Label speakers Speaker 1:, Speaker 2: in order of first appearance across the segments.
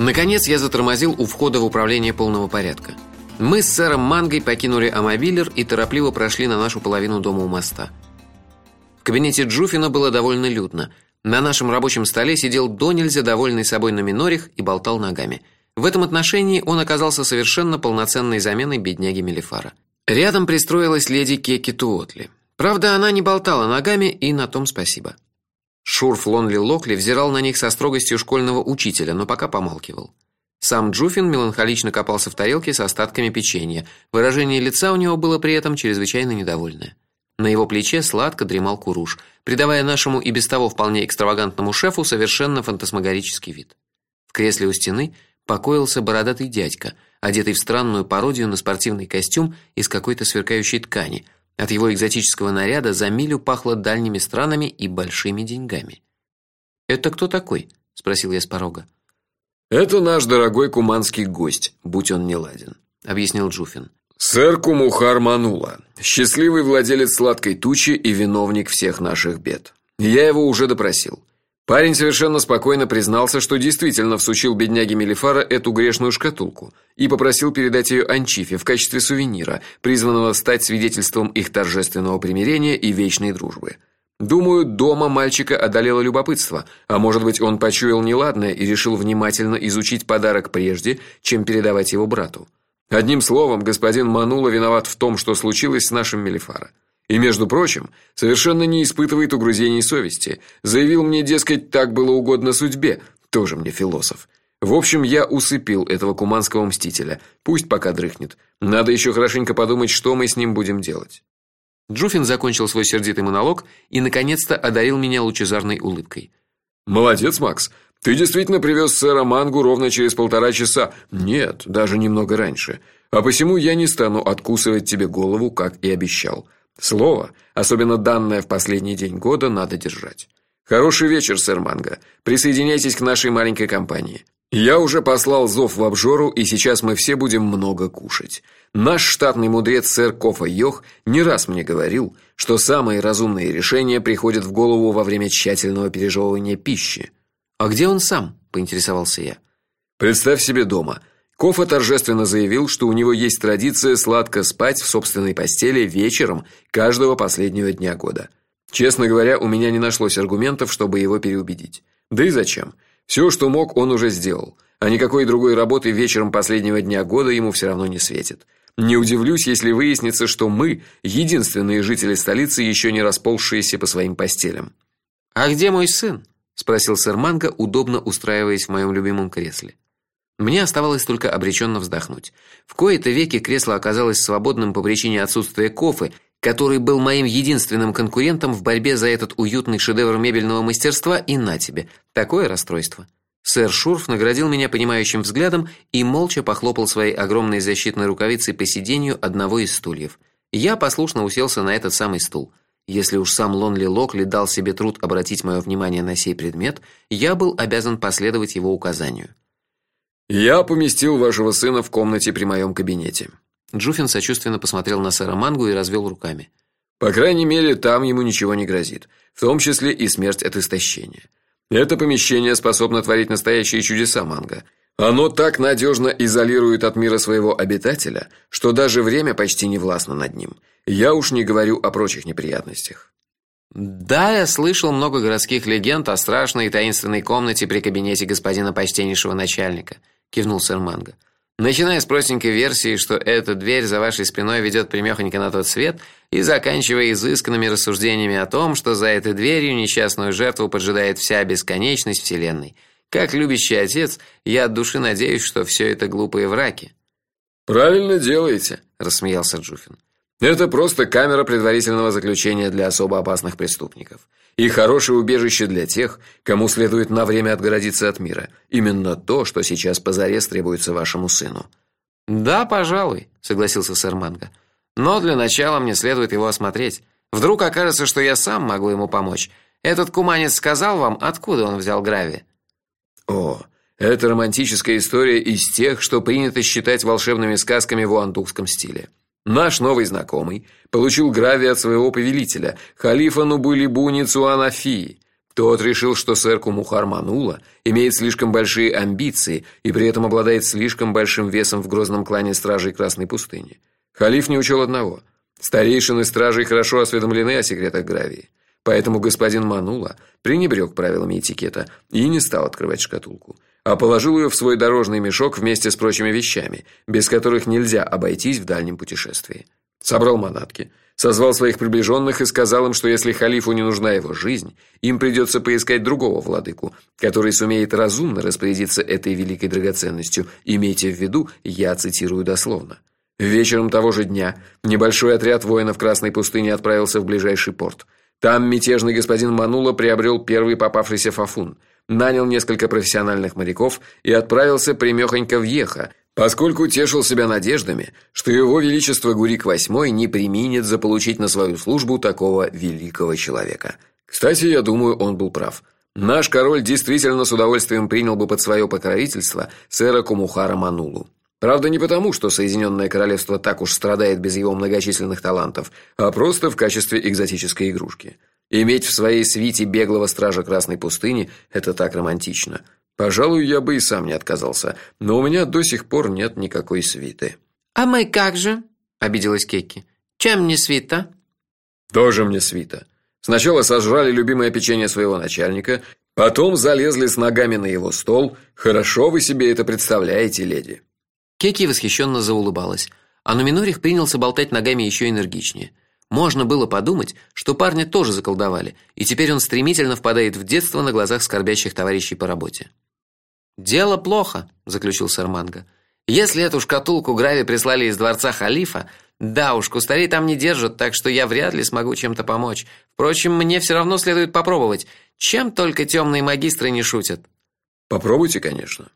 Speaker 1: Наконец я затормозил у входа в управление полного порядка. Мы с сэром Мангой покинули Амобилер и торопливо прошли на нашу половину дома у моста. В кабинете Джуфина было довольно людно. На нашем рабочем столе сидел до довольный собой Номинорих и болтал ногами. В этом отношении он оказался совершенно полноценной заменой бедняги Мелифара. Рядом пристроилась леди Кеки Туотли. Правда, она не болтала ногами, и на том спасибо. Шурф Лонли Локли взирал на них со строгостью школьного учителя, но пока помалкивал. Сам Джуфин меланхолично копался в тарелке с остатками печенья. Выражение лица у него было при этом чрезвычайно недовольное. На его плече сладко дремал Куруш, придавая нашему и без того вполне экстравагантному шефу совершенно фантасмагорический вид. В кресле у стены покоился бородатый дядька, одетый в странную пародию на спортивный костюм из какой-то сверкающей ткани – от его экзотического наряда за милю пахло дальними странами и большими деньгами. "Это кто такой?" спросил я с порога.
Speaker 2: "Это наш дорогой куманский гость, будь он не ладен", объяснил Джуфин. Сэр Кумухар Манула, счастливый владелец сладкой тучи и виновник всех наших бед. Я его уже допросил. Парень совершенно спокойно признался, что действительно всучил бедняге Мелифара эту грешную шкатулку и попросил передать ее Анчифе в качестве сувенира, призванного стать свидетельством их торжественного примирения и вечной дружбы. Думаю, дома мальчика одолело любопытство, а может быть, он почуял неладное и решил внимательно изучить подарок прежде, чем передавать его брату. Одним словом, господин Манула виноват в том, что случилось с нашим Мелифара. И, между прочим, совершенно не испытывает угрызений совести. Заявил мне, дескать, так было угодно судьбе. Тоже мне философ. В общем, я усыпил этого куманского мстителя. Пусть пока дрыхнет. Надо еще хорошенько подумать, что мы с ним будем делать.
Speaker 1: Джуфин закончил свой сердитый монолог и наконец-то одарил меня лучезарной улыбкой.
Speaker 2: Молодец, Макс. Ты действительно привез сэра Мангу ровно через полтора часа. Нет, даже немного раньше. А посему я не стану откусывать тебе голову, как и обещал. Слово, особенно данное в последний день года, надо держать. Хороший вечер, сэр Манго. Присоединяйтесь к нашей маленькой компании. Я уже послал зов в обжору, и сейчас мы все будем много кушать. Наш штатный мудрец сэр Кофа Йох не раз мне говорил, что самые разумные решения приходят в голову во время тщательного пережевывания пищи.
Speaker 1: А где он сам? поинтересовался я.
Speaker 2: Представь себе дома. Кофа торжественно заявил, что у него есть традиция сладко спать в собственной постели вечером каждого последнего дня года. Честно говоря, у меня не нашлось аргументов, чтобы его переубедить. Да и зачем? Все, что мог, он уже сделал, а никакой другой работы вечером последнего дня года ему все равно не светит. Не удивлюсь, если выяснится, что мы единственные жители столицы, еще не расползшиеся по своим постелям.
Speaker 1: А где мой сын? спросил сэр Манго, удобно устраиваясь в моем любимом кресле. Мне оставалось только обреченно вздохнуть. В кои-то веки кресло оказалось свободным по причине отсутствия Кофы, который был моим единственным конкурентом в борьбе за этот уютный шедевр мебельного мастерства, и на тебе. Такое расстройство. Сэр Шурф наградил меня понимающим взглядом и молча похлопал своей огромной защитной рукавицей по сиденью одного из стульев. Я послушно уселся на этот самый стул. Если уж сам Лонли Локли дал себе труд обратить мое внимание на сей предмет, я был обязан последовать его указанию.
Speaker 2: Я поместил вашего сына в комнате при моем кабинете.
Speaker 1: Джуфин сочувственно посмотрел на сэра Мангу и развел руками.
Speaker 2: По крайней мере, там ему ничего не грозит, в том числе и смерть от истощения. Это помещение способно творить настоящие чудеса, Манга. Оно так надежно изолирует от мира своего обитателя, что даже время почти не властно над ним. Я уж не говорю о прочих неприятностях.
Speaker 1: Да, я слышал много городских легенд о страшной и таинственной комнате при кабинете господина почтеннейшего начальника кивнул сэр Манго. Начиная с простенькой версии, что эта дверь за вашей спиной ведет прямёхонько на тот свет, и заканчивая изысканными рассуждениями о том, что за этой дверью несчастную жертву поджидает вся бесконечность вселенной. Как любящий отец, я от души надеюсь, что все это глупые враки.
Speaker 2: Правильно делаете, рассмеялся Джуфин. Это просто камера предварительного заключения для особо опасных преступников и хорошее убежище для тех, кому следует на время отгородиться от мира. Именно то, что сейчас позарез требуется вашему сыну.
Speaker 1: Да, пожалуй, согласился сэр Манго. Но для начала мне следует его осмотреть. Вдруг окажется, что я сам могу ему помочь. Этот куманец сказал вам, откуда он взял грави?
Speaker 2: О, это романтическая история из тех, что принято считать волшебными сказками в уандукском стиле. Наш новый знакомый получил грави от своего повелителя, халифа Нубулибу Ницуанафи. Тот решил, что сэр Кумухар Манула имеет слишком большие амбиции и при этом обладает слишком большим весом в грозном клане стражей Красной пустыни. Халиф не учел одного: старейшины стражей хорошо осведомлены о секретах Гравии. Поэтому господин Манула пренебрег правилами этикета и не стал открывать шкатулку, а положил ее в свой дорожный мешок вместе с прочими вещами, без которых нельзя обойтись в дальнем путешествии. Собрал манатки, созвал своих приближенных и сказал им, что если халифу не нужна его жизнь, им придется поискать другого владыку, который сумеет разумно распорядиться этой великой драгоценностью. Имейте в виду, я цитирую дословно. Вечером того же дня небольшой отряд воинов Красной пустыни отправился в ближайший порт. Там мятежный господин Манула приобрел первый попавшийся фафун, нанял несколько профессиональных моряков и отправился прямехонько в Еха, поскольку тешил себя надеждами, что его величество Гурик VIII не применит заполучить на свою службу такого великого человека. Кстати, я думаю, он был прав. Наш король действительно с удовольствием принял бы под свое покровительство сэра Кумухара Манулу. Правда, не потому, что Соединенное королевство так уж страдает без его многочисленных талантов, а просто в качестве экзотической игрушки. Иметь в своей свите беглого стража Красной пустыни это так романтично. Пожалуй, я бы и сам не отказался, но у меня до сих пор нет никакой свиты.
Speaker 1: А мы как же? обиделась Кекки. Чем не свита?
Speaker 2: Тоже мне свита. Сначала сожрали любимое печенье своего начальника, потом залезли с ногами на его стол. Хорошо вы себе это представляете, леди.
Speaker 1: Кеки восхищенно заулыбалась, а Нуминорих принялся болтать ногами еще энергичнее. Можно было подумать, что парня тоже заколдовали, и теперь он стремительно впадает в детство на глазах скорбящих товарищей по работе. Дело плохо, заключил сэр Манго. Если эту шкатулку Грави прислали из дворца халифа, да уж, кустарей там не держат, так что я вряд ли смогу чем-то помочь. Впрочем, мне все равно следует попробовать. Чем только темные магистры не шутят.
Speaker 2: Попробуйте, конечно.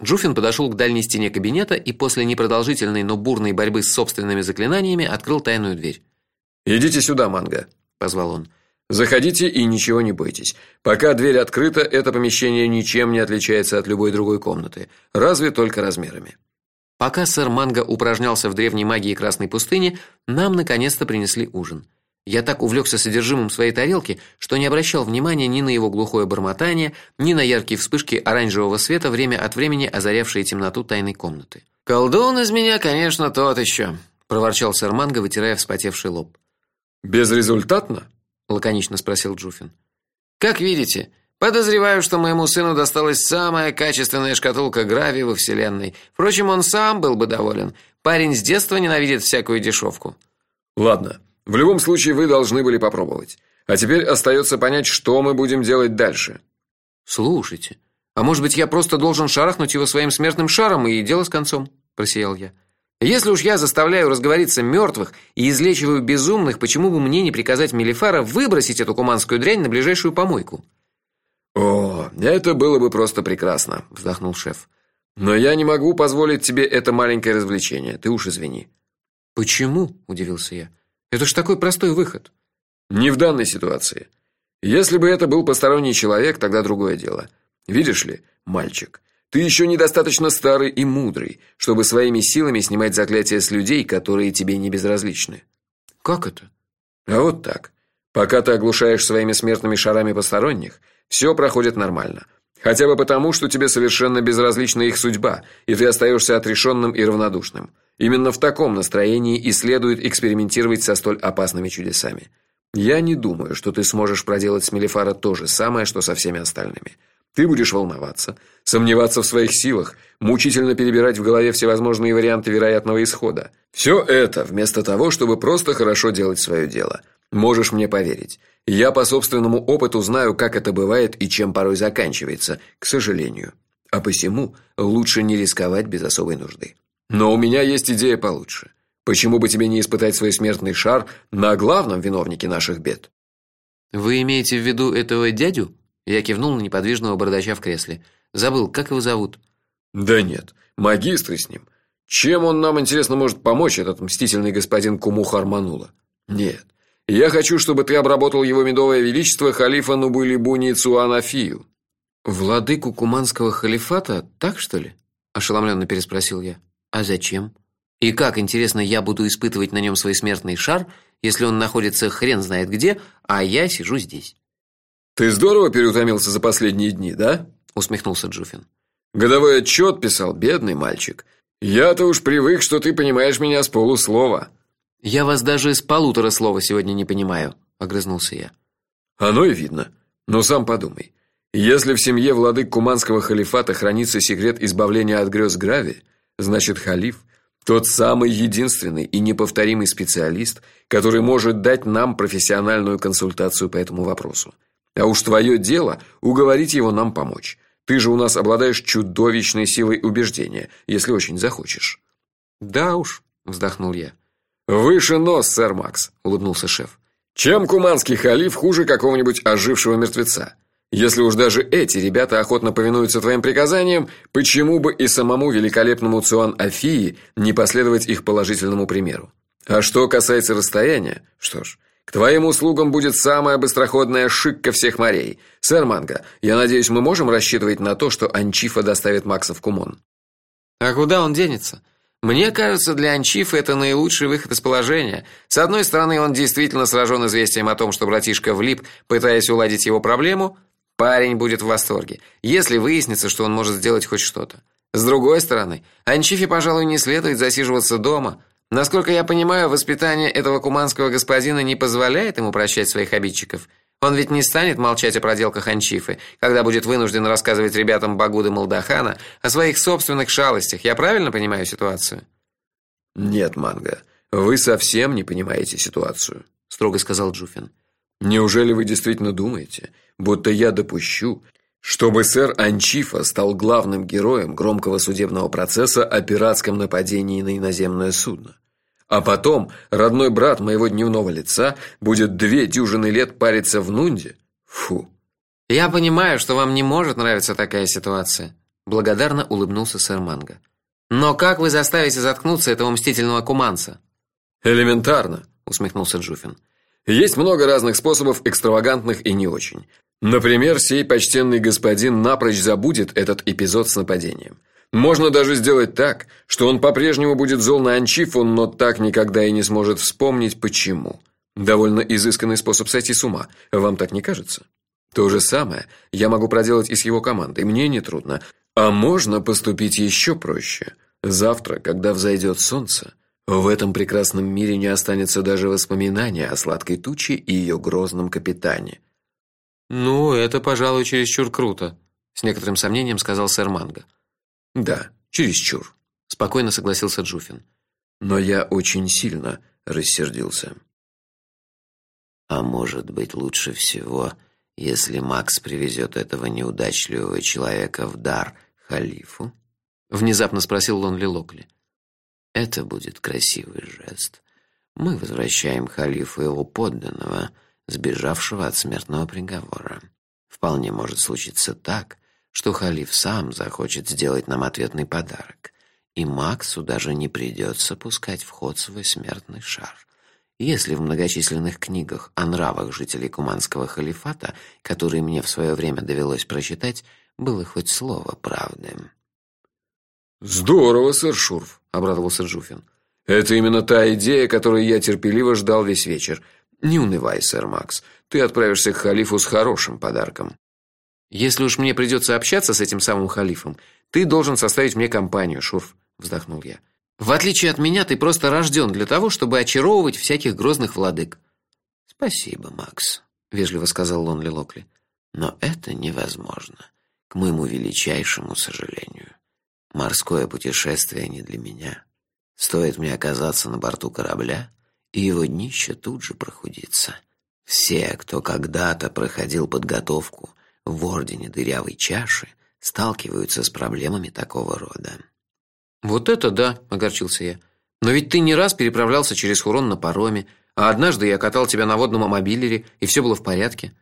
Speaker 1: Джуфин подошел к дальней стене кабинета и после непродолжительной, но бурной борьбы с собственными заклинаниями открыл тайную дверь.
Speaker 2: "Идите сюда, Манга", позвал он. "Заходите и ничего не бойтесь. Пока дверь открыта, это помещение ничем не отличается от любой другой комнаты, разве только размерами".
Speaker 1: Пока сэр Манга упражнялся в древней магии Красной пустыни, нам наконец-то принесли ужин. Я так увлекся содержимым своей тарелки, что не обращал внимания ни на его глухое бормотание, ни на яркие вспышки оранжевого света, время от времени озарявшие темноту тайной комнаты. Колдун из меня, конечно, тот еще, проворчал сэр Манго, вытирая вспотевший лоб.
Speaker 2: Безрезультатно?
Speaker 1: лаконично спросил Джуфин. Как видите, подозреваю, что моему сыну досталась самая качественная шкатулка гравия во вселенной. Впрочем, он сам был бы доволен. Парень с детства ненавидит всякую дешевку.
Speaker 2: Ладно, в любом случае вы должны были попробовать. А теперь остается понять, что мы будем делать дальше.
Speaker 1: Слушайте, а может быть, я просто должен шарахнуть его своим смертным шаром и дело с концом, просиял я. Если уж я заставляю разговориться мертвых и излечиваю безумных, почему бы мне не приказать Мелифара выбросить эту куманскую дрянь на ближайшую помойку?
Speaker 2: О, это было бы просто прекрасно, вздохнул шеф. Но я не могу позволить тебе это маленькое развлечение. Ты уж извини.
Speaker 1: Почему? удивился я. Это ж такой простой выход.
Speaker 2: Не в данной ситуации. Если бы это был посторонний человек, тогда другое дело. Видишь ли, мальчик, ты еще недостаточно старый и мудрый, чтобы своими силами снимать заклятия с людей, которые тебе не безразличны.
Speaker 1: Как это?
Speaker 2: А вот так. Пока ты оглушаешь своими смертными шарами посторонних, все проходит нормально. Хотя бы потому, что тебе совершенно безразлична их судьба, и ты остаешься отрешенным и равнодушным. Именно в таком настроении и следует экспериментировать со столь опасными чудесами. Я не думаю, что ты сможешь проделать с Мелифара то же самое, что со всеми остальными. Ты будешь волноваться, сомневаться в своих силах, мучительно перебирать в голове всевозможные варианты вероятного исхода. Все это вместо того, чтобы просто хорошо делать свое дело. Можешь мне поверить. Я по собственному опыту знаю, как это бывает и чем порой заканчивается, к сожалению. А посему лучше не рисковать без особой нужды. Но у меня есть идея получше. Почему бы тебе не испытать свой смертный шар на главном виновнике наших бед?
Speaker 1: Вы имеете в виду этого дядю? Я кивнул на неподвижного бородача в кресле. Забыл, как его зовут?
Speaker 2: Да нет, магистры с ним. Чем он нам интересно может помочь этот мстительный господин Кумухар Манула? Нет. Я хочу, чтобы ты обработал его медовое величество халифа Нубули-Буни Цуанафию.
Speaker 1: Владыку куманского халифата, так что ли? ошеломленно переспросил я. А зачем? И как, интересно, я буду испытывать на нем свой смертный шар, если он находится хрен знает где, а я сижу здесь?
Speaker 2: Ты здорово переутомился за последние дни, да? усмехнулся Джуфин. Годовой отчет писал бедный мальчик. Я-то уж привык, что ты понимаешь меня с полуслова.
Speaker 1: Я вас даже из полутора слова сегодня не понимаю, огрызнулся я.
Speaker 2: Оно и видно. Но сам подумай. Если в семье владык Куманского халифата хранится секрет избавления от грез Грави, значит халиф тот самый единственный и неповторимый специалист, который может дать нам профессиональную консультацию по этому вопросу. А уж твое дело уговорить его нам помочь. Ты же у нас обладаешь чудовищной силой убеждения, если очень захочешь.
Speaker 1: Да уж, вздохнул я.
Speaker 2: Выше нос, сэр Макс, улыбнулся шеф. Чем куманский халиф хуже какого-нибудь ожившего мертвеца? Если уж даже эти ребята охотно повинуются твоим приказаниям, почему бы и самому великолепному Цуан Афии не последовать их положительному примеру? А что касается расстояния, что ж, к твоим услугам будет самая быстроходная шикка всех морей. Сэр Манго, я надеюсь, мы можем рассчитывать на то, что Анчифа доставит Макса в Кумон.
Speaker 1: А куда он денется? Мне кажется, для Анчифа это наилучший выход из положения. С одной стороны, он действительно сражен известием о том, что братишка влип, пытаясь уладить его проблему, парень будет в восторге, если выяснится, что он может сделать хоть что-то. С другой стороны, Анчифе, пожалуй, не следует засиживаться дома. Насколько я понимаю, воспитание этого куманского господина не позволяет ему прощать своих обидчиков. Он ведь не станет молчать о проделках Анчифы, когда будет вынужден рассказывать ребятам Багуды Молдахана о своих собственных шалостях. Я правильно понимаю ситуацию?
Speaker 2: Нет, Манга, вы совсем не понимаете ситуацию, строго сказал Джуфин. Неужели вы действительно думаете, будто я допущу, чтобы сэр Анчифа стал главным героем громкого судебного процесса о пиратском нападении на иноземное судно. А потом родной брат моего дневного лица будет две дюжины лет париться в Нунде. Фу.
Speaker 1: Я понимаю, что вам не может нравиться такая ситуация, благодарно улыбнулся сэр Манго. Но как вы заставите заткнуться этого мстительного куманца?
Speaker 2: Элементарно, усмехнулся Джуфин. Есть много разных способов, экстравагантных и не очень. Например, сей почтенный господин напрочь забудет этот эпизод с нападением. Можно даже сделать так, что он по-прежнему будет зол на Анчифу, но так никогда и не сможет вспомнить почему. Довольно изысканный способ сойти с ума. Вам так не кажется? То же самое я могу проделать и с его командой. Мне не трудно. А можно поступить еще проще. Завтра, когда взойдет солнце, в этом прекрасном мире не останется даже воспоминания о сладкой туче и ее грозном капитане.
Speaker 1: Ну, это, пожалуй, чересчур круто, с некоторым сомнением сказал сэр Манго.
Speaker 2: Да, чересчур, спокойно согласился Джуфин. Но я очень сильно рассердился.
Speaker 3: А может быть, лучше всего, если Макс привезет этого неудачливого человека в дар халифу? внезапно спросил Лонли Локли. Это будет красивый жест. Мы возвращаем халифу его подданного, сбежавшего от смертного приговора. Вполне может случиться так, что халиф сам захочет сделать нам ответный подарок, и Максу даже не придется пускать в ход свой смертный шар. Если в многочисленных книгах о нравах жителей Куманского халифата, которые мне в свое время довелось прочитать, было хоть слово правды.
Speaker 2: Здорово, сэр Шурф, обрадовался Джуфин. Это именно та идея, которую я терпеливо ждал весь вечер. Не унывай, сэр Макс. Ты отправишься к халифу с хорошим подарком.
Speaker 1: Если уж мне придется общаться с этим самым халифом, ты должен составить мне компанию, Шурф, вздохнул я. В отличие от меня, ты просто рожден для того, чтобы очаровывать всяких грозных владык.
Speaker 3: Спасибо, Макс, вежливо сказал Лонли Локли. Но это невозможно, к моему величайшему сожалению. Морское путешествие не для меня. Стоит мне оказаться на борту корабля, и его днище тут же прохудится. Все, кто когда-то проходил подготовку в ордене дырявой чаши, сталкиваются с проблемами такого рода.
Speaker 1: Вот это да, огорчился я. Но ведь ты не раз переправлялся через Хурон на пароме, а однажды я катал тебя на водном мобилере, и все было в порядке.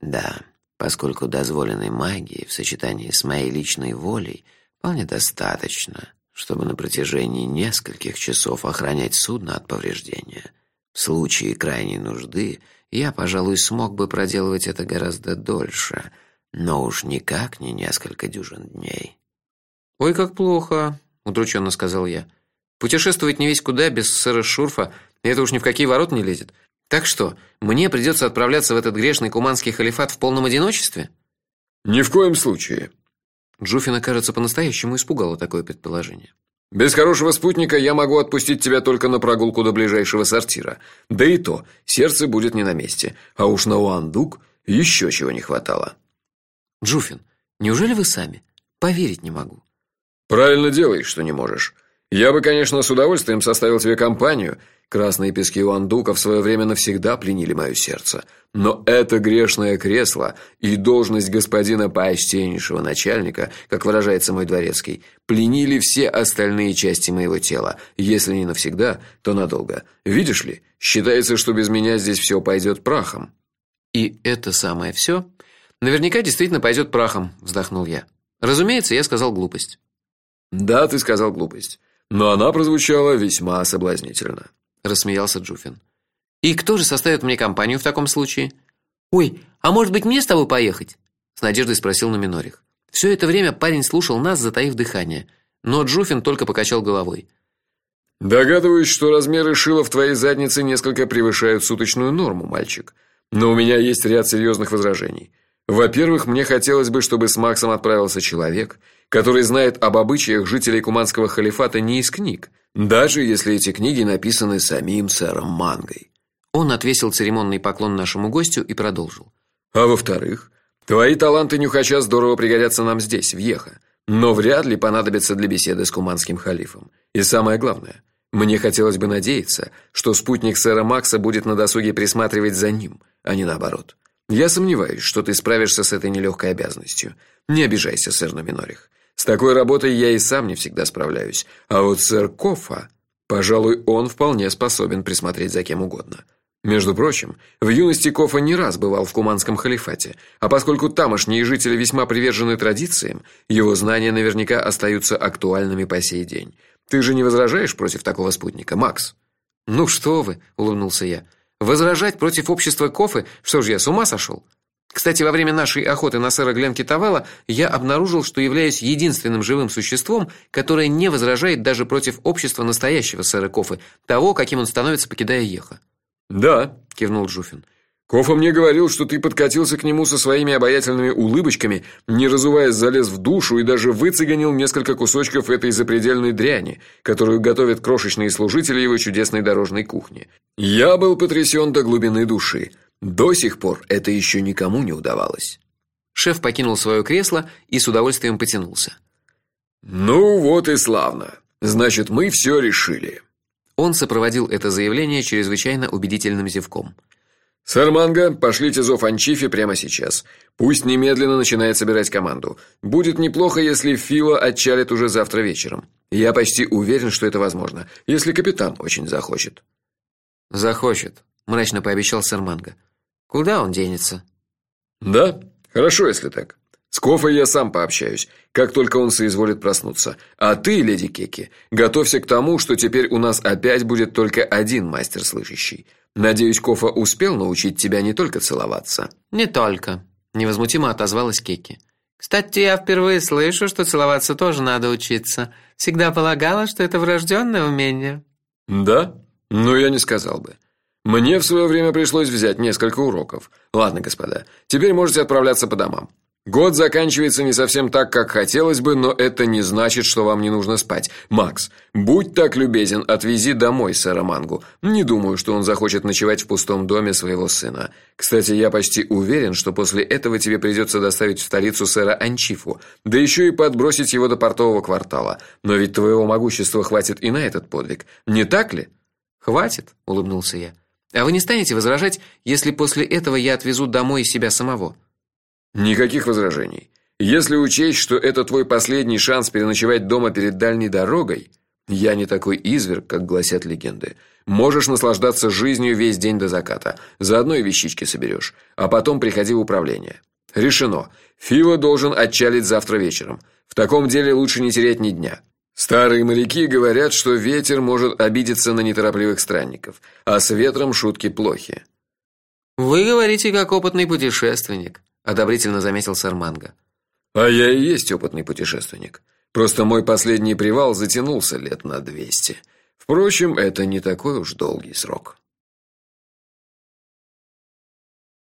Speaker 3: Да, поскольку дозволенной магии в сочетании с моей личной волей вполне достаточно, чтобы на протяжении нескольких часов охранять судно от повреждения. В случае крайней нужды я, пожалуй, смог бы проделывать это гораздо дольше, но уж никак не несколько дюжин дней.
Speaker 1: Ой, как плохо, удрученно сказал я. Путешествовать не весь куда без сэра Шурфа, это уж ни в какие ворота не лезет. Так что, мне придется отправляться в этот грешный куманский халифат в полном одиночестве?
Speaker 2: Ни в коем случае.
Speaker 1: Джуфина, кажется, по-настоящему испугало такое предположение.
Speaker 2: Без хорошего спутника я могу отпустить тебя только на прогулку до ближайшего сортира. Да и то, сердце будет не на месте, а уж на Уандук еще чего не хватало.
Speaker 1: Джуфин, неужели вы сами? Поверить не могу.
Speaker 2: Правильно делаешь, что не можешь. Я бы, конечно, с удовольствием составил тебе компанию, Красные пески Уандука в свое время навсегда пленили мое сердце. Но это грешное кресло и должность господина почтеннейшего начальника, как выражается мой дворецкий, пленили все остальные части моего тела, если не навсегда, то надолго. Видишь ли, считается, что без меня здесь все пойдет прахом.
Speaker 1: И это самое все наверняка действительно пойдет прахом, вздохнул я. Разумеется, я сказал глупость.
Speaker 2: Да, ты сказал глупость, но она прозвучала весьма соблазнительно
Speaker 1: рассмеялся Джуфин. И кто же составит мне компанию в таком случае? Ой, а может быть, мне с тобой поехать? с надеждой спросил Номинорих. Все это время парень слушал нас, затаив дыхание, но Джуфин только покачал головой.
Speaker 2: Догадываюсь, что размеры шила в твоей заднице несколько превышают суточную норму, мальчик. Но у меня есть ряд серьезных возражений. Во-первых, мне хотелось бы, чтобы с Максом отправился человек, который знает об обычаях жителей Куманского халифата не из книг, даже если эти книги написаны самим сэром Мангой.
Speaker 1: Он отвесил церемонный поклон нашему гостю и продолжил:
Speaker 2: "А во-вторых, твои таланты нюхача здорово пригодятся нам здесь, в Ехо, но вряд ли понадобятся для беседы с куманским халифом. И самое главное, мне хотелось бы надеяться, что спутник сэра Макса будет на досуге присматривать за ним, а не наоборот. Я сомневаюсь, что ты справишься с этой нелегкой обязанностью. Не обижайся, сэр Номинорих. С такой работой я и сам не всегда справляюсь. А вот сэр Кофа, пожалуй, он вполне способен присмотреть за кем угодно. Между прочим, в юности Кофа не раз бывал в Куманском халифате, а поскольку тамошние жители весьма привержены традициям, его знания наверняка остаются актуальными по сей день. Ты же не возражаешь против такого спутника, Макс?
Speaker 1: Ну что вы, улыбнулся я. Возражать против общества Кофы? Что ж я с ума сошел? Кстати, во время нашей охоты на сэра Гленки Тавела я обнаружил, что являюсь единственным живым существом, которое не возражает даже против общества настоящего сэра Кофы, того, каким он становится, покидая Еха.
Speaker 2: "Да", кивнул Жуфин. Кофа мне говорил, что ты подкатился к нему со своими обаятельными улыбочками, не разуваясь, залез в душу и даже выцеганил несколько кусочков этой запредельной дряни, которую готовят крошечные служители его чудесной дорожной кухни. Я был потрясен до глубины души. До сих пор это еще никому не удавалось.
Speaker 1: Шеф покинул свое кресло и с удовольствием потянулся.
Speaker 2: Ну вот и славно. Значит, мы все решили.
Speaker 1: Он сопроводил это заявление чрезвычайно убедительным зевком.
Speaker 2: Сэр Манго, пошлите зов Анчифе прямо сейчас. Пусть немедленно начинает собирать команду. Будет неплохо, если Фила отчалит уже завтра вечером. Я почти уверен, что это возможно, если капитан очень захочет.
Speaker 1: Захочет, мрачно пообещал сэр Манго. Куда он денется?
Speaker 2: Да, хорошо, если так. С Кофой я сам пообщаюсь, как только он соизволит проснуться. А ты, леди Кеки, готовься к тому, что теперь у нас опять будет только один мастер слышащий. Надеюсь, Кофа успел научить тебя не только целоваться.
Speaker 1: Не только, невозмутимо отозвалась Кеки. Кстати, я впервые слышу, что целоваться тоже надо учиться. Всегда полагала, что это врожденное умение.
Speaker 2: Да? Но я не сказал бы. Мне в свое время пришлось взять несколько уроков. Ладно, господа, теперь можете отправляться по домам. Год заканчивается не совсем так, как хотелось бы, но это не значит, что вам не нужно спать. Макс, будь так любезен, отвези домой сэра Мангу. Не думаю, что он захочет ночевать в пустом доме своего сына. Кстати, я почти уверен, что после этого тебе придется доставить в столицу сэра Анчифу, да еще и подбросить его до портового квартала. Но ведь твоего могущества хватит и на этот подвиг. Не так ли?
Speaker 1: Хватит, улыбнулся я. А вы не станете возражать, если после этого я отвезу домой себя самого?
Speaker 2: Никаких возражений. Если учесть, что это твой последний шанс переночевать дома перед дальней дорогой, я не такой изверг, как гласят легенды. Можешь наслаждаться жизнью весь день до заката. Заодно и вещички соберешь, а потом приходи в управление. Решено. Фила должен отчалить завтра вечером. В таком деле лучше не терять ни дня. Старые моряки говорят, что ветер может обидеться на неторопливых странников, а с ветром шутки плохи.
Speaker 1: Вы говорите как опытный путешественник, одобрительно заметил сэр Манго.
Speaker 2: А я и есть опытный путешественник. Просто мой последний привал затянулся лет на двести. Впрочем, это не такой уж долгий срок.